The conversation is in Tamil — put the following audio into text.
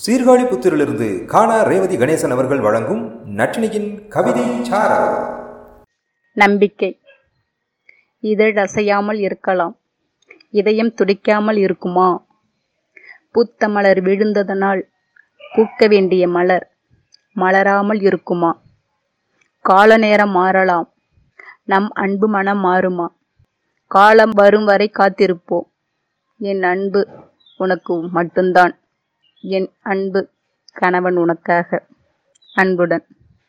சீர்காழி புத்திரிலிருந்து காணா ரேவதி கணேசன் அவர்கள் வழங்கும் நட்டினியின் கவிதை நம்பிக்கை. இதழ் அசையாமல் இருக்கலாம். இதயம் துடிக்காமல் இருக்குமா? பூத்த மலர் விழுந்ததனால் பூக்க வேண்டிய மலர் மலராமல் இருக்குமா? கால நேரம் மாறலாம். நம் அன்பு மனம் மாறுமா? காலம் வரும் வரை காத்திருப்போம். என் அன்பு உனக்கு மட்டும்தான். என் அன்பு கணவன் உனக்காக அன்புடன்.